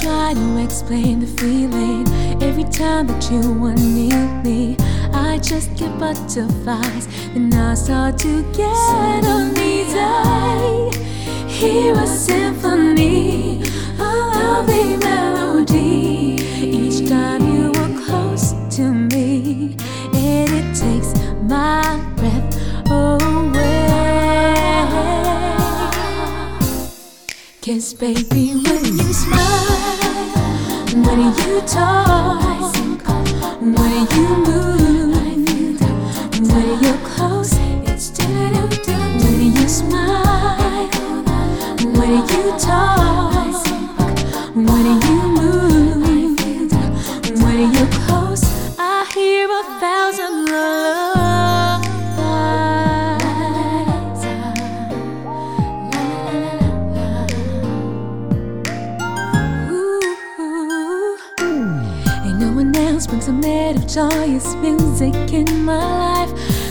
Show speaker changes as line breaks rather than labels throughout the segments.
try to explain the feeling every time that you near me. I just get butterflies, and I start to get Kiss, baby, when you smile, when you talk, when you move, when you're brings a made of joyous music in my life.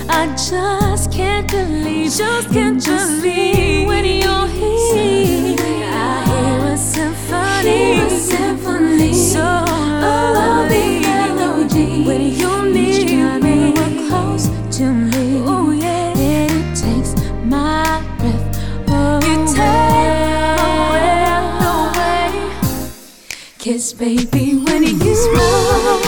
I just can't believe, just can't just believe when you're here. I hear a symphony, a symphony, so oh, lovely melody. When you're near me, close to me, oh yeah, and it takes my breath away. You take away. Kiss, baby, when you smile.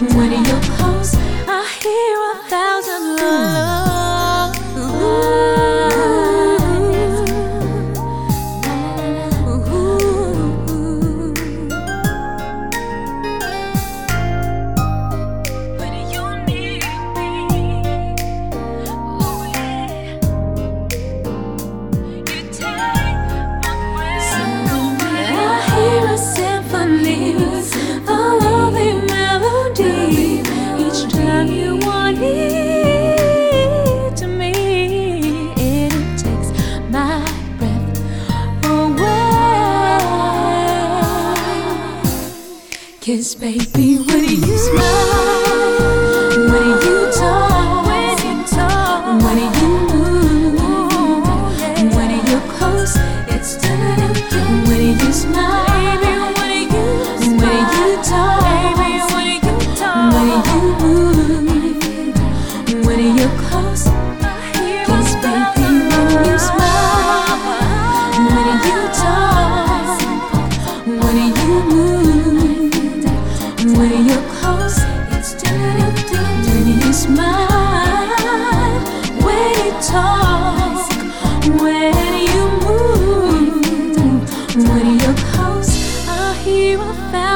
When you're close, I hear a thousand lullabies. Kiss, baby, when you smile. When you're close, I hear a.